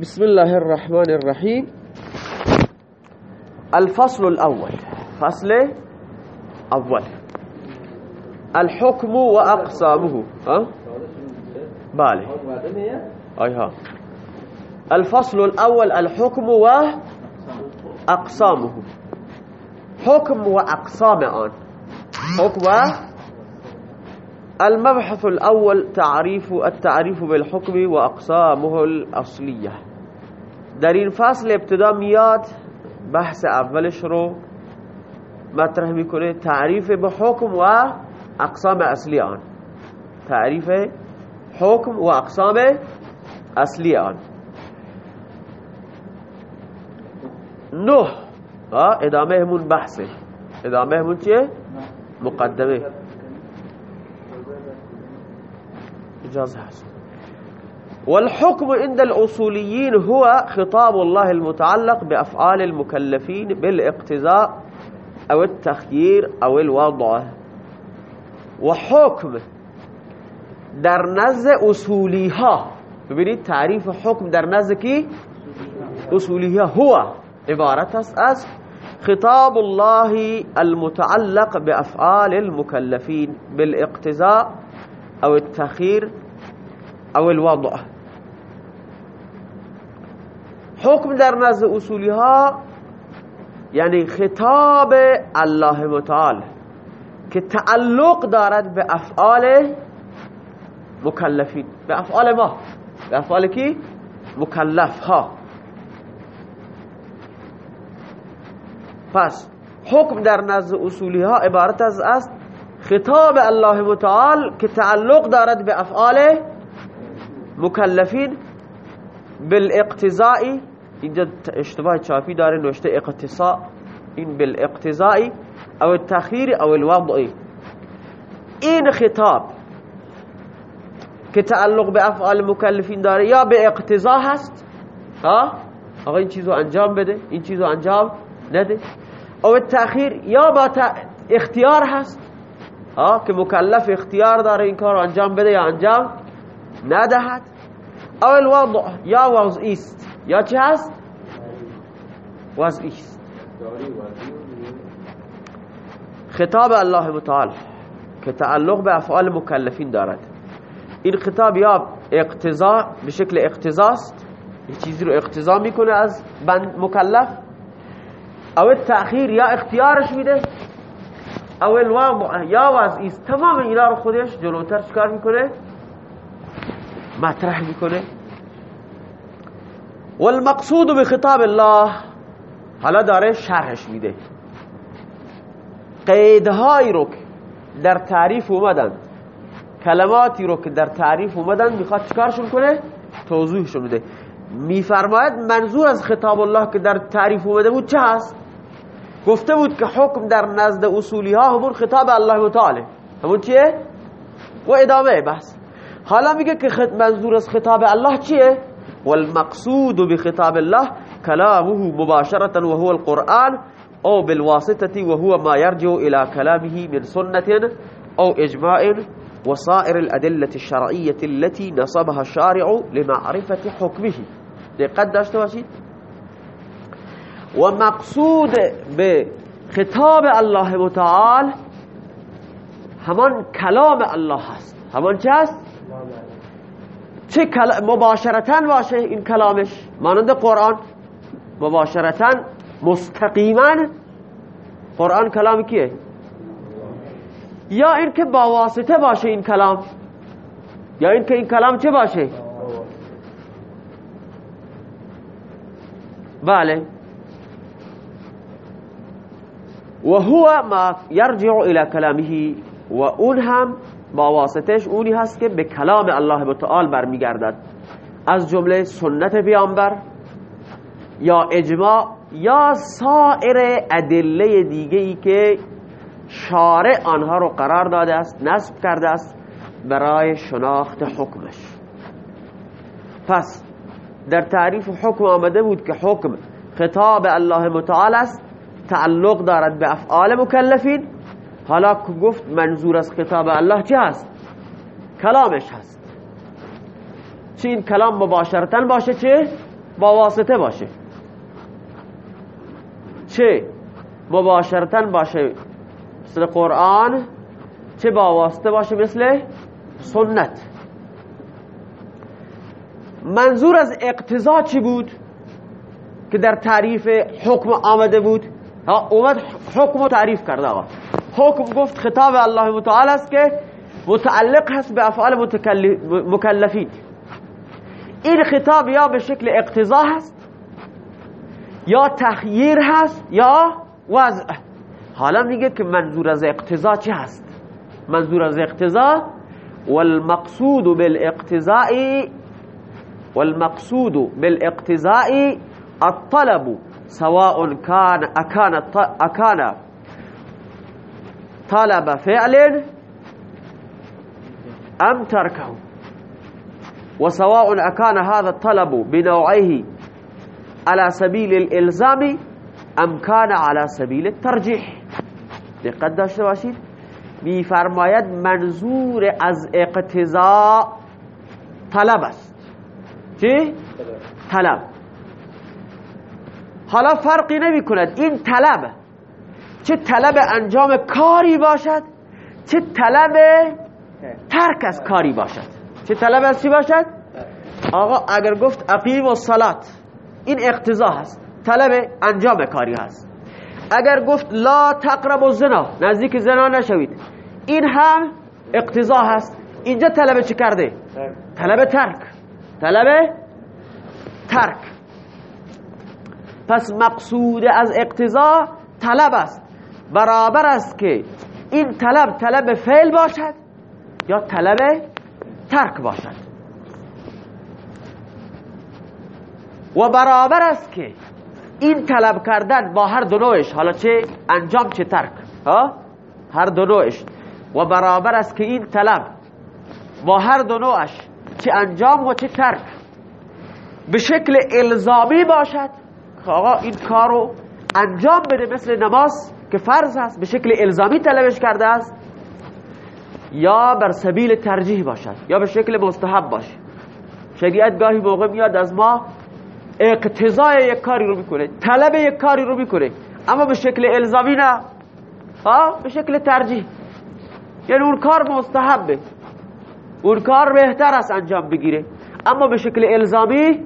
بسم الله الرحمن الرحيم. الفصل الأول. فصل أول. الحكم وأقسامه. ها؟ بالي. أي ها الفصل الأول الحكم وأقسامه. حكم وأقسام آن. حكم المبحث الأول تعريف التعريف بالحكم وأقسامه الأصلية. در این فصل ابتدا میاد بحث اولش رو مطرح می‌کنه تعریف به حکم و اقسام اصلی آن. تعریف حکم و اقسام اصلی آن. نه. ادامه همون بحثه. ادامه همون چیه؟ مقدمه. إجازة حسن والحكم عند الأصوليين هو خطاب الله المتعلق بأفعال المكلفين بالاقتزاء أو التخيير أو الوضع. وحكم در نزد أصوليها. ببینید تعریف حکم در نزد کی؟ أصوليها. هو عبارت است از خطاب الله المتعلق بأفعال المكلفين بالاقتزاء أو التخير أو الوضع. حكم در نزد اصولها یعنی خطاب الله متعال که تعلق دارد به افعال مکلفین به افعال ما. به افعال کی؟ مکلف ها پس حکم در نزد اصولی ها عبارت از است خطاب الله متعال که تعلق دارد به افعال مکلفین بالاقتضائی اینجا اشتباه چاپی داره نوشته اقتصاء این بالاقتضائی او التخییر او الوضعی این خطاب که تعلق به افعال مکلفین داره یا به اقتضا هست؟ ها؟ آقا این چیزو انجام بده این چیزو انجام نده. او التخییر یا با اختیار هست؟ ها؟ که مکلف اختیار داره این کار انجام بده یا انجام ندهد. او الوضع یا وضعی است یا چه هست؟ وضعی است خطاب الله متعال که تعلق به افعال مکلفین دارد. این خطاب یا اقتضا به شکل اقتضاست. یه چیزی رو اقتضا می‌کنه از بند مکلف. او تأخیر یا اختیارش میده. او الوضع یا وضعی است تمام اینا رو خودش جلوتر چکار می‌کنه؟ مطرح می‌کنه. والمقصود بخطاب الله حالا داره شرحش میده. قیدهایی رو که در تعریف اومدن کلماتی رو که در تعریف اومدن می‌خواد چکارشون کنه؟ توضیحشون میده. میفرماید منظور از خطاب الله که در تعریف اومده بود چه هست؟ گفته بود که حکم در نزد اصولی ها همون خطاب الله متعاله همون چیه؟ و ادامه بحث. حالا میگه که منظور از خطاب الله چیه؟ والمقصود بخطاب الله كلامه مباشرة وهو القرآن أو بالواسطة وهو ما يرجع إلى كلامه من سنة أو إجماع وصائر الأدلة الشرعية التي نصبها الشارع لمعرفة حكمه. دقت داشته باشید. و مقصود الله متعال همان کلام الله هست. همان چه هست؟ چه مباشرتا باشه این کلامش؟ مانند قرآن. مباشرتا مستقیما. قرآن کلام کیه؟ یا اینکه با واسطه باشه این کلام. یا اینکه این کلام چه باشه؟ بله. و هو ما یرجع الى کلامه و اون هم با واسطش اونی هست که به کلام الله متعال برمیگردد. از جمله سنت پیامبر یا اجماع یا سایر ادله دیگه ای که شارع آنها رو قرار داده است نصب کرده است برای شناخت حکمش. پس در تعریف حکم آمده بود که حکم خطاب الله متعال است تعلق دارد به افعال مکلفین حالا گفت منظور از خطاب الله چی هست؟ کلامش هست. چه این کلام مباشرتا باشه چه؟ با واسطه باشه. چه مباشرتا باشه مثل قرآن چه با واسطه باشه مثل سنت. منظور از اقتضا چی بود؟ که در تعریف حکم آمده بود؟ اومد حکم تعریف کرده آقا. حکم گفت خطاب الله متعال است که متعلق هست به افعال مکلفین این خطاب یا به شکل اقتضا هست یا تخییر هست یا وضع حالا میگه که منظور از اقتضا چه هست؟ منظور از اقتضا والمقصود بالاقتضاء والمقصود بالاقتضاء الطلب سواء كان أكان, أكان طلب فعل أم تركه. وسواء أكان هذا الطلب بنوعيه على سبيل الإلزام أم كان على سبيل الترجيح. دقت داشته باشید میفرماید منظور از اقتضا طلب است. چی؟ طلب. حالا فرقی نمی کند این طلب چه طلب انجام کاری باشد چه طلب ترک از کاری باشد. چه طلب از چی باشد؟ آقا اگر گفت اقیم و صلات این اقتضا هست طلب انجام کاری هست. اگر گفت لا تقرب الزنا نزدیک زنا نشوید این هم اقتضا هست اینجا طلب چی کرده؟ طلب ترک. طلب ترک. پس مقصود از اقتضا طلب است. برابر است که این طلب طلب فعل باشد یا طلب ترک باشد. و برابر است که این طلب کردن با هر دو نوعش حالا چه انجام چه ترک ها؟ هر دو نوعش. و برابر است که این طلب با هر دو نوعش چه انجام و چه ترک به شکل الزامی باشد. که آقا این کارو انجام بده مثل نماز که فرض هست به شکل الزامی طلبش کرده است یا بر سبیل ترجیح باشد یا به شکل مستحب باشه. شریعت گاهی موقع میاد از ما اقتضای یک کاری رو می‌کنه طلب یک کاری رو می‌کنه اما به شکل الزامی نه. ها به شکل ترجیح. یعنی اون کار مستحبه. اون کار بهتر است انجام بگیره. اما به شکل الزامی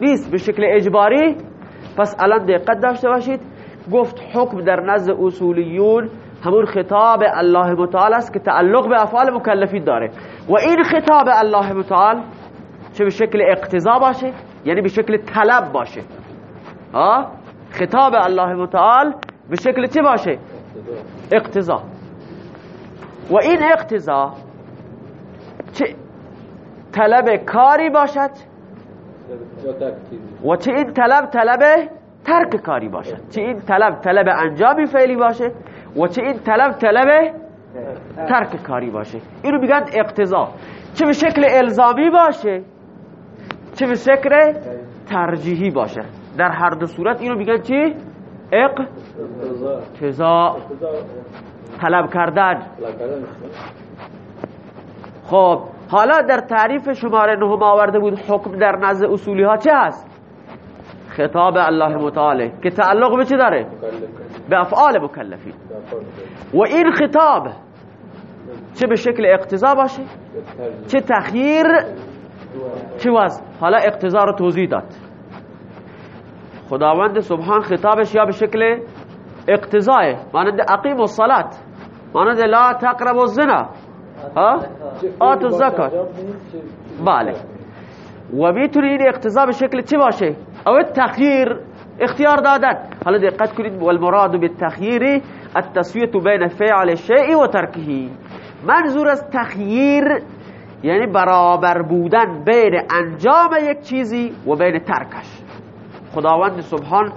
نیست به شکل اجباری. پس الان دقت داشته باشید. گفت حکم در نزد اصولیون همون خطاب الله متعال است که تعلق به افعال مکلفین داره. و این خطاب الله متعال چه به شکل اقتضا باشه؟ یعنی به شکل طلب باشه. ها؟ خطاب الله متعال به شکل چه باشه؟ اقتضا. و این اقتضا چه طلب کاری باشد؟ و چه این طلب طلب ترک کاری باشد چه این طلب طلب انجامی فعلی باشه و چه این طلب طلب ترک کاری باشه. اینو میگن اقتضا. چه به شکل الزامی باشه چه به شکل ترجیحی باشه. در هر دو صورت اینو میگن چی؟ اقتضا. طلب کردن. خب حالا در تعریف شماره نهم آورده بود حکم در نزد اصولی ها چه هست؟ خطاب الله متعالی که تعلق به چه داره؟ به افعال مکلفین و این خطاب چه به شکل اقتضا باشه؟ چه تخییر؟ چه حالا اقتضا رو توضیح داد. خداوند سبحان خطابش یا به شکل اقتضای مانند اقیم الصلات مانند لا تقرب الزنا. ها؟ آت الزکات. بله. و می‌تونه این اقتضا به شکل چی باشه؟ او تخییر اختیار دادن حالا دقت کنید والمراد بالتخییر التسویه بین فعل الشیء و ترکه منظور از تخییر یعنی برابر بودن بین انجام یک چیزی و بین ترکش. خداوند سبحان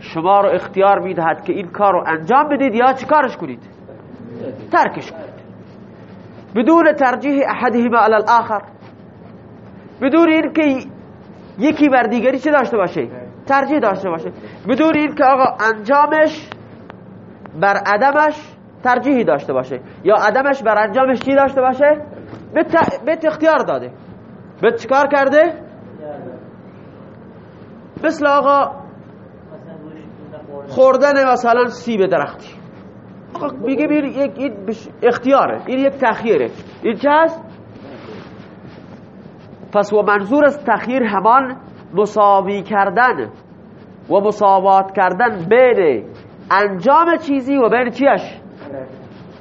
شما رو اختیار می‌دهد که این کار رو انجام بدید یا چی کارش کنید؟ ترکش کنید. بدون ترجیح احدهما على الاخر. بدون اینکه یکی بر دیگری چه داشته باشه؟ ترجیح داشته باشه. بدون اینکه آقا انجامش بر عدمش ترجیحی داشته باشه. یا عدمش بر انجامش چی داشته باشه؟ به اختیار داده. به چیکار کرده؟ مثل آقا خوردن مثلا سیب درختی. آقا میگه بیر یک این اختیاره. این یک تخییره این چه هست؟ پس و منظور از تخییر همان مساوی کردن و مساوات کردن بین انجام چیزی و بین چیش؟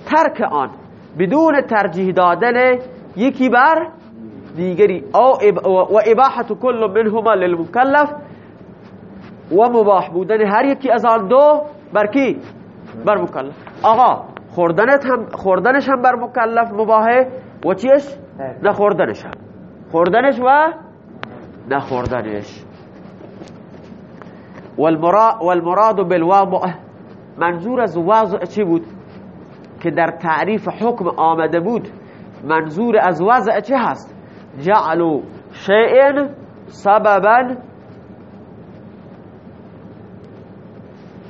ترک آن. بدون ترجیح دادن یکی بر دیگری. او و اباحت کل منهما للمکلف و مباح بودن هر یکی از آن دو بر کی؟ بر مکلف. آقا خوردنش هم خوردنش هم بر مکلف مباحه و چیش؟ نخوردنش هم. خوردنش و نخوردنش. والمراد بالواضع منظور از واضع چی بود؟ که در تعریف حکم آمده بود. منظور از وضع چه هست؟ جعلوا شیء سببا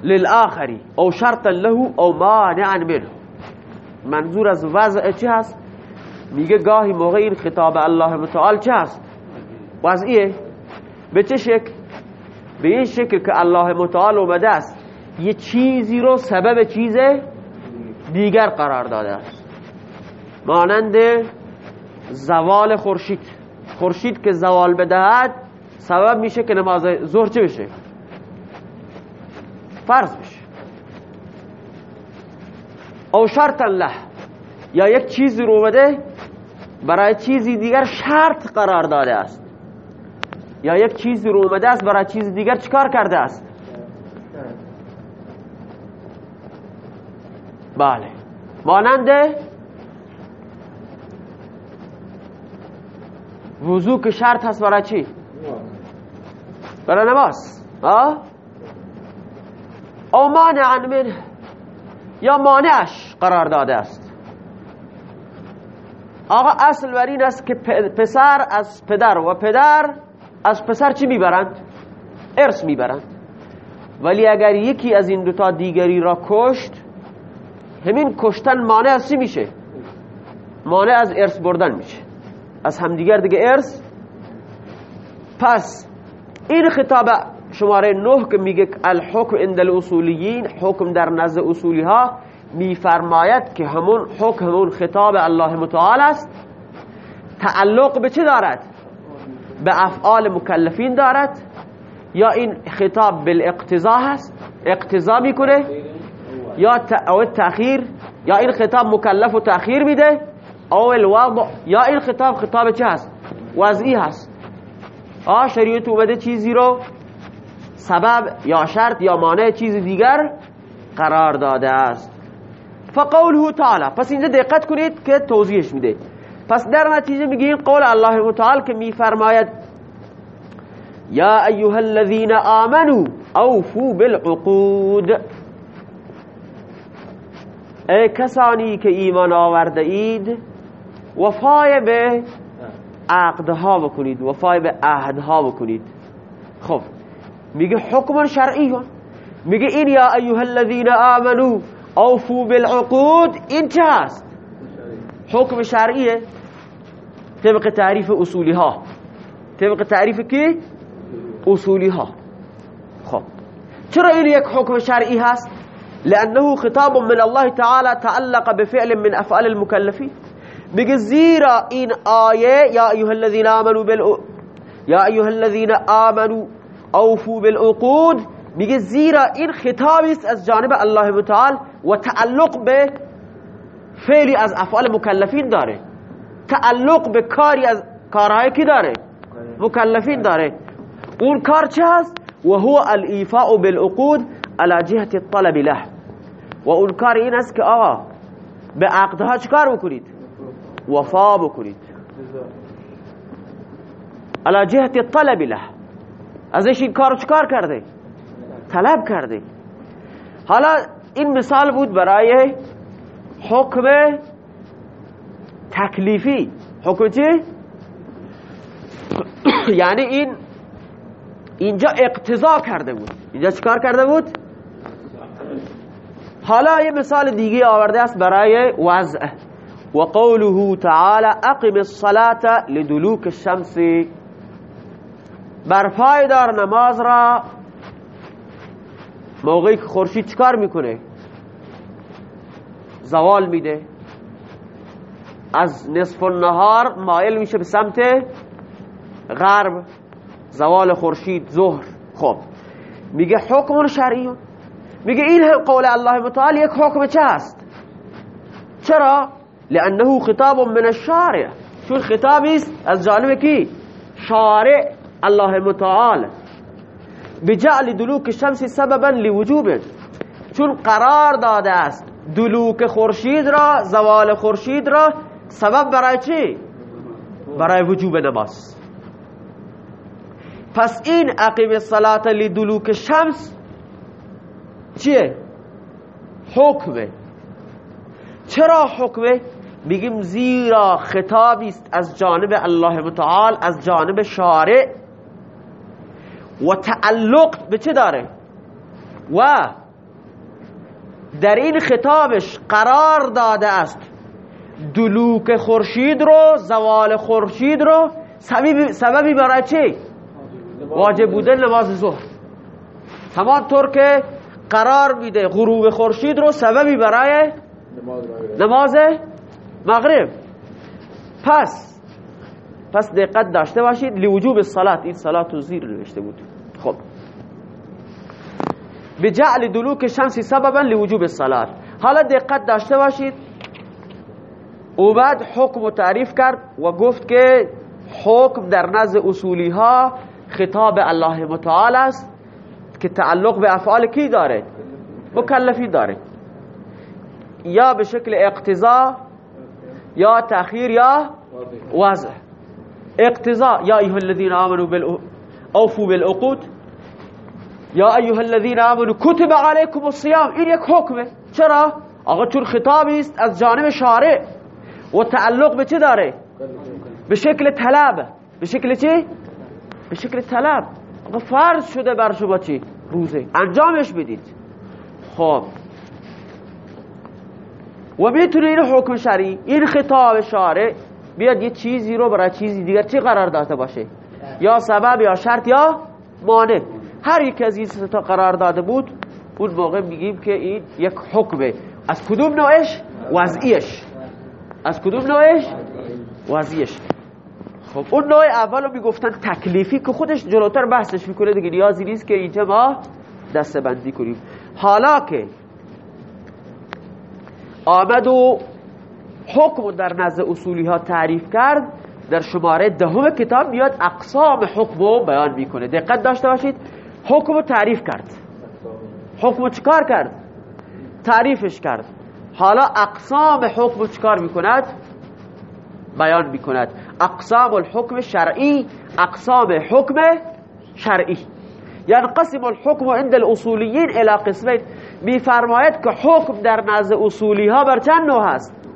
للآخری او شرطا له او مانعا منه. منظور از وضع چه هست؟ میگه گاهی موقع این خطاب الله متعال چه هست وضعیه. به چه شکل به این شکل که الله متعال اومده است. یه چیزی رو سبب چیز دیگر قرار داده است. مانند زوال خورشید. خورشید که زوال بدهد سبب میشه که نماز ظهر چه بشه؟ فرض بشه. او شرط له. یا یک چیزی رو بده برای چیزی دیگر شرط قرار داده است. یا یک چیزی رو اومده است برای چیز دیگر چکار کرده است؟ بله. مانند وضو که شرط هست برای چی؟ برای نماز؟ او مانع من یا مانعش قرار داده است. آقا اصل بر این است که پسر از پدر و پدر از پسر چی می‌برند؟ ارث می‌برند ولی اگر یکی از این دوتا دیگری را کشت همین کشتن مانع از چی میشه؟ مانع از ارث بردن میشه از همدیگر دیگه ارث پس این خطاب شماره نه که میگه الحکم عند الاصولیین حکم در نزد اصولی ها میفرماید که همون حکم همون خطاب الله متعال است. تعلق به چه دارد؟ به افعال مکلفین دارد؟ یا این خطاب بالاقتضا هست اقتضا می‌کنه؟ یا او تأخیر؟ یا این خطاب مکلف و تأخیر میده؟ او الوضع؟ یا این خطاب خطاب چه هست وضعی هست. آه شریعت اومده چیزی رو سبب یا شرط یا مانع چیز دیگر قرار داده است. فقوله تعالی. پس اینجا دقت کنید که توضیحش میده. پس در نتیجه میگه قول الله متعال که میفرماید یا ایها الذين آمنوا اوفوا بالعقود. ای کسانی که ایمان آورده اید وفای به عقدها بکنید وفای به عهدها بکنید. خب میگه حکم شرعی میگه این یا ایها الذين آمنوا أوفوا بالعقود هست حکم شرعیه طبق تعریف اصولی ها طبق تعریف کی اصولی ها خب. چرا این یک حکم شرعی هست لأنه خطاب من الله تعالى تعلق بفعل من أفعال المكلفين. زیرا این آیه یا ایها الذين آمنوا بال یا ایها الذين آمنوا أوفوا بالعقود. میگه زیرا این خطابی است از جانب الله متعال و تعلق به فعلی از افعال مکلفین داره. تعلق به کاری از کارهای کی داره؟ مکلفین داره. اون کار چه هست؟ و هو الایفاء بالعقود على جهت الطلب له. و اون کار این است که آقا به عقدها چکار بکنید؟ وفا بکنید. على جهت الطلب له. ازش این کار چکار کرده؟ طلب کرده حالا این مثال بود برای حکم تکلیفی. حکم چی؟ یعنی این اینجا اقتضا کرده بود. اینجا چکار کرده بود؟ حالا یه مثال دیگه آورده است برای وضع. و قوله تعالی اقم الصلاة لدلوک الشمس. برپای دار نماز را موقعی که خورشید چکار می‌کنه؟ زوال میده. از نصف النهار مایل میشه به سمت غرب. زوال خورشید ظهر. خب. میگه حکم شرعی میگه این قول الله متعال یک حکم چه هست چرا؟ لانه خطاب من الشارع. چون خطابی است از جانب کی؟ شارع الله متعال. بجعل دلوک شمس سببا لوجوب چون قرار داده است دلوک خورشید را زوال خورشید را سبب برای چی؟ برای وجوب نماز. پس این عقیب صلات لدلوک شمس چیه؟ حکمه. چرا حکمه؟ میگیم زیرا خطابی است از جانب الله متعال از جانب شارع. و تعلق به چه داره؟ و در این خطابش قرار داده است. دلوک خورشید رو زوال خورشید رو سببی برای چی؟ واجب بودن نماز ظهر. همانطور که قرار میده غروب خورشید رو سببی برای نماز مغرب. پس پس دقت داشته باشید لوجوب الصلاه این صلات و زیر نوشته بود. خب. بجعل دلوک شمس سببا لوجوب الصلاه حالا دقت داشته باشید. او بعد حکم و تعریف کرد و گفت که حکم در نزد اصولی ها خطاب الله متعال است که تعلق به افعال کی داره؟ مکلفی داره. یا به شکل اقتضا یا تأخیر یا وضع اقتضا یا ایها الذين آمنوا اوفوا بالعقود. یا ایها الذين آمنوا كتب عليكم الصيام این یک حکمه. چرا؟ آقا چون خطابی است از جانب شارع. و تعلق به چه داره؟ به شکل طلب. به شکل چی؟ به شکل طلب. آقا فرض شده بر شما چی؟ روزه. انجامش بدید. خب. و می‌تونه این حکم شرعی این خطاب شارع بیاد یه چیزی رو برای چیزی دیگر چی قرار داده باشه؟ یا سبب یا شرط یا مانع. هر یک از این تا قرار داده بود اون موقع میگیم که این یک حکمه. از کدوم نوعش؟ وضعیش. از کدوم نوعش؟ وضعیش. خب اون نوع اول رو می‌گفتن تکلیفی که خودش جلوتر بحثش می‌کنه دیگه نیازی نیست که اینجا ما دسته بندی کنیم. حالا که آمد و حکم در نزد اصولی ها تعریف کرد در شماره دهم کتاب میاد اقسام حکم بیان می‌کنه. دقت داشته باشید حکم رو تعریف کرد. حکم رو چکار کرد؟ تعریفش کرد. حالا اقسام حکم رو چکار می‌کند؟ بیان می‌کند. اقسام الحکم شرعی اقسام حکم شرعی. قسم الحکم عند الاصولیین الى قسمین. میفرماید که حکم در نزد اصولی ها بر چند نوع هست؟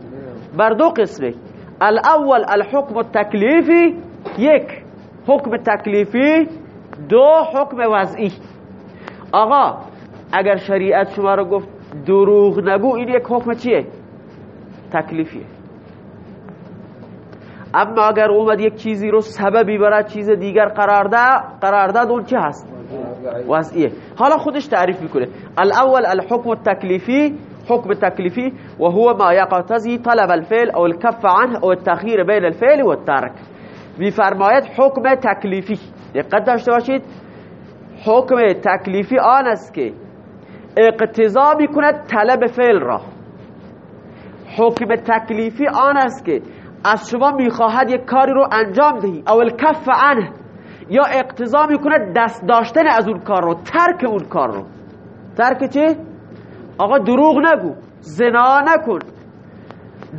بر دو قسمه. الاول الحکم التکلیفی یک حکم تکلیفی دو حکم وضعی. آقا اگر شریعت شما رو گفت دروغ نگو این یک حکم چیه؟ تکلیفیه. اما اگر اومد یک چیزی رو سببی برای چیز دیگر قرار ده قرار داد اون چه هست؟ وضعیه. حالا خودش تعریف می‌کنه. الاول الحكم التكليفي حكم التكليفي وهو ما يقتضي طلب الفعل او الكف عنه او التخيير بين الفعل والترك. میفرماید حکم تکلیفی دقت داشته باشید؟ حکم تکلیفی آن است که اقتضا می‌کند طلب فعل را. حکم تکلیفی آن است که از شما می‌خواهد یک کاری رو انجام دهی. او الکف عنه. یا اقتضا می‌کنه دست داشتن از اون کار رو ترک اون کار رو. ترک چه؟ آقا دروغ نگو. زنا نکن.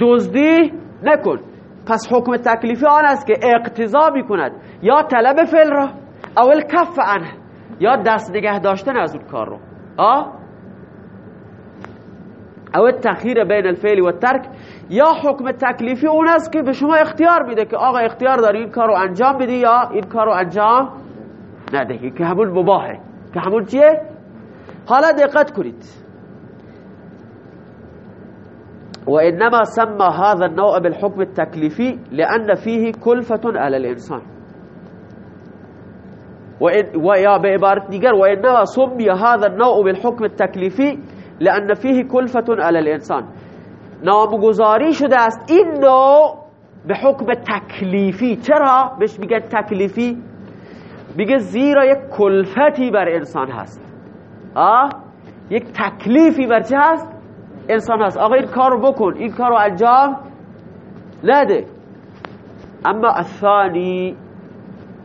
دزدی نکن. پس حکم تکلیفی آن است که اقتضا می‌کند. یا طلب فعل را. اول کف عنه. یا دست نگه داشتن از اون کار رو. آه او تخییر بین الفعل و ترک یا حکم تکلیفی اون است که به شما اختیار میده که آقا اختیار داری این کارو انجام بدی یا این کارو انجام ندهی. که همون مباهه که همون چیه؟ حالا دقت کنید. وإنما سمى هذا النوع بالحكم التكليفي لأن فيه كلفة على الإنسان. و یا به عبارت دیگر و انما سمی هذا النوع بالحكم التکلیفی لأن فيه كلفة على الإنسان. نامگذاری شده است. این نوع به حکم تکلیفی. چرا؟ بهش میگه تکلیفی. میگه زیرا یک کلفتی بر انسان هست. آه؟ یک تکلیفی بر چه هست؟ انسان هست. آقا این کارو بکن. این کارو انجام نده. اما الثانی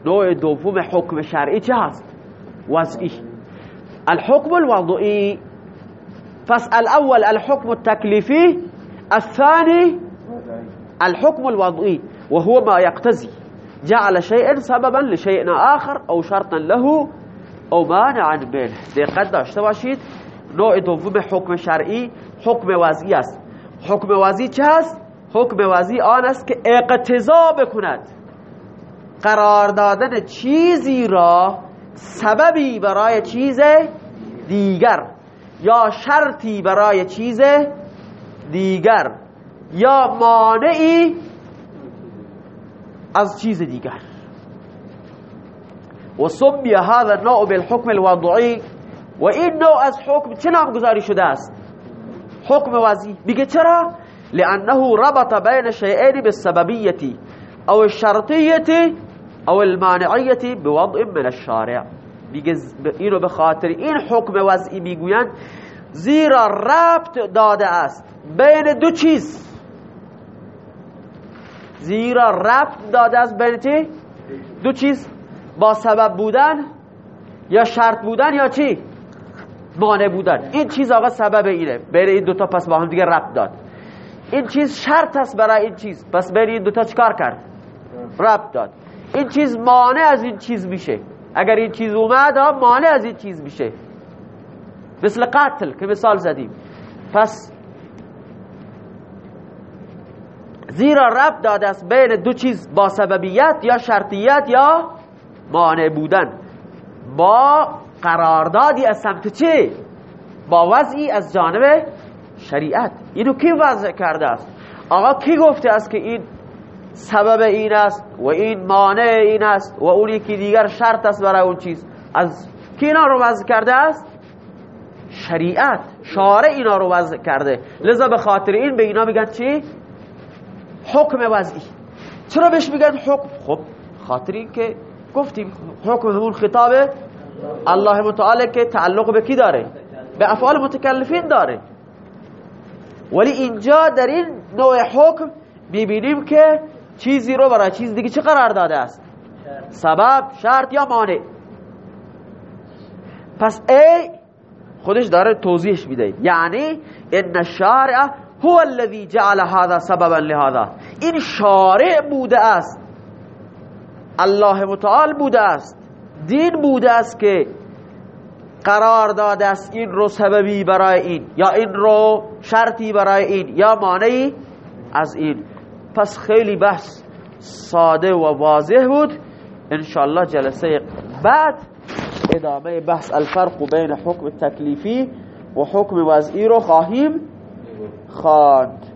نوع دوم حکم شرعی چه هست؟ وضعی. الحكم الوضعي پس الأول الحكم التكليفي الثاني الحكم الوضعي وهو ما يقتضي جعل شيئا سببا لشيء آخر أو شرطا له أو مانعا منه. دقت داشته باشید. نوع دوم حکم شرعی حکم وضعی است. حکم وضعی چه است؟ حکم وضعی آن است که اقتضا بکند. قرار دادن چیزی را سببی برای چیز دیگر یا شرطی برای چیز دیگر یا مانعی از چیز دیگر. و سمی هذا النوع بالحکم الوضعی و این نوع از حکم چه نامگذاری شده است؟ حکم وضعی بگه چرا؟ لانه ربط بین شیئین بالسببیتی او الشرطیتی او المانعیتی بوضع من الشارع. میگه اینو به خاطر این حکم وضعی می‌گویند زیرا ربط داده است بین دو چیز. زیرا ربط داده است بین چی؟ دو چیز. با سبب بودن یا شرط بودن یا چی؟ مانع بودن. این چیز آقا سبب اینه. بین این دوتا پس با هم دیگه ربط داد. این چیز شرط است برای این چیز. پس بین این دوتا چکار کرد؟ ربط داد. این چیز مانع از این چیز میشه. اگر این چیز اومد مانع از این چیز میشه. مثل قتل که مثال زدیم. پس زیرا رب داده است بین دو چیز با سببیت یا شرطیت یا مانع بودن. با قراردادی از سمت چه؟ با وضعی از جانب شریعت. اینو کی وضع کرده است؟ آقا کی گفته است که این سبب این است و این مانع این است و اون یکی دیگر شرط است برای اون چیز؟ از کی اینا رو وضع کرده است؟ شریعت. شارع اینا رو وضع کرده. لذا به خاطر این به اینا میگن چی؟ حکم وضعی. چرا بهش میگن حکم؟ خب خاطر این که گفتیم حکم همون خطاب الله متعال که تعلق به کی داره؟ به افعال متکلفین داره. ولی اینجا در این نوع حکم می‌بینیم که چیزی رو برای چیز دیگه چه قرار داده است؟ سبب شرط یا مانع؟ پس ای خودش داره توضیحش میده. یعنی ان الشارع هو الذي جعل هذا سببا لهذا. این شارع بوده است. الله متعال بوده است. دین بوده است که قرار داده است این رو سببی برای این یا این رو شرطی برای این یا مانعی از این. پس خیلی بحث ساده و واضح بود. انشالله جلسه بعد ادامه بحث الفرق بین حکم تکلیفی و حکم وضعی رو خواهیم خواند.